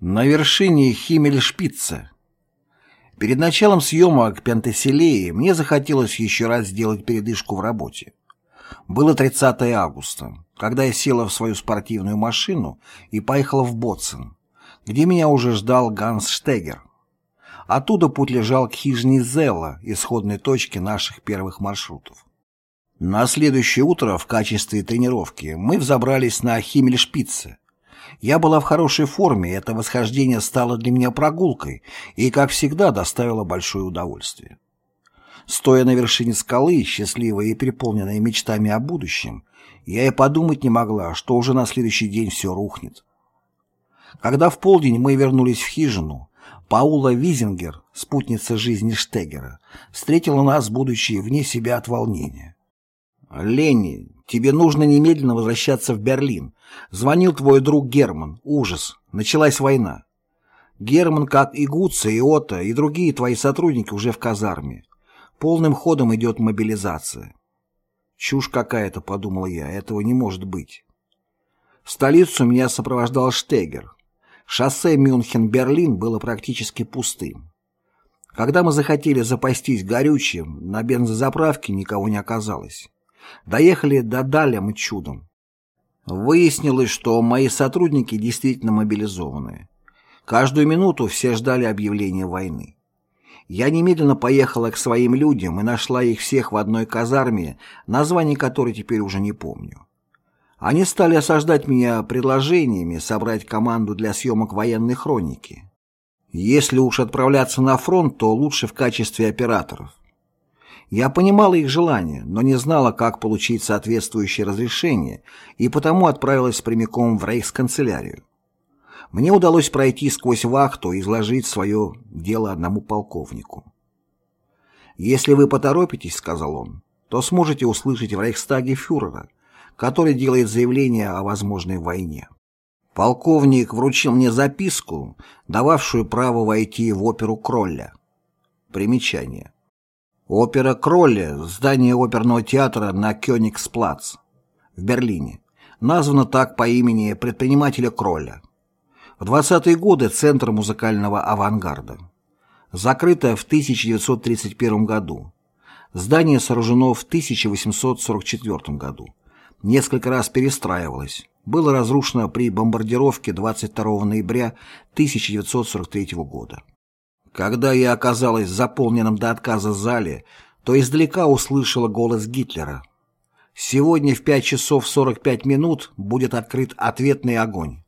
На вершине Химмельшпица. Перед началом съемок Пентеселеи мне захотелось еще раз сделать передышку в работе. Было 30 августа, когда я села в свою спортивную машину и поехала в Боцен, где меня уже ждал Ганс Штегер. Оттуда путь лежал к хижине Зелла, исходной точке наших первых маршрутов. На следующее утро в качестве тренировки мы взобрались на Химмельшпице, я была в хорошей форме, это восхождение стало для меня прогулкой и, как всегда, доставило большое удовольствие. Стоя на вершине скалы, счастливая и переполненная мечтами о будущем, я и подумать не могла, что уже на следующий день все рухнет. Когда в полдень мы вернулись в хижину, Паула Визингер, спутница жизни Штегера, встретила нас, будучи вне себя от волнения. «Ленни, тебе нужно немедленно возвращаться в Берлин. Звонил твой друг Герман. Ужас. Началась война. Герман, как и Гуца, и Ота, и другие твои сотрудники уже в казарме. Полным ходом идет мобилизация». «Чушь какая-то», — подумал я, — «этого не может быть». В столицу меня сопровождал Штегер. Шоссе Мюнхен-Берлин было практически пустым. Когда мы захотели запастись горючим, на бензозаправке никого не оказалось. Доехали до Даля мы чудом. Выяснилось, что мои сотрудники действительно мобилизованы. Каждую минуту все ждали объявления войны. Я немедленно поехала к своим людям и нашла их всех в одной казарме, название которой теперь уже не помню. Они стали осаждать меня предложениями собрать команду для съемок военной хроники. Если уж отправляться на фронт, то лучше в качестве операторов. Я понимала их желание, но не знала, как получить соответствующее разрешение, и потому отправилась прямиком в рейхсканцелярию. Мне удалось пройти сквозь вахту и изложить свое дело одному полковнику. «Если вы поторопитесь, — сказал он, — то сможете услышать в Рейхстаге фюрера, который делает заявление о возможной войне». Полковник вручил мне записку, дававшую право войти в оперу Кролля. Примечание. Опера Кролле, здание оперного театра на Кёнигсплац в Берлине, названо так по имени предпринимателя Кролля. В 20-е годы центр музыкального авангарда. Закрыто в 1931 году. Здание сооружено в 1844 году. Несколько раз перестраивалось. Было разрушено при бомбардировке 22 ноября 1943 года. Когда я оказалась в заполненном до отказа зале, то издалека услышала голос Гитлера. «Сегодня в 5 часов 45 минут будет открыт ответный огонь».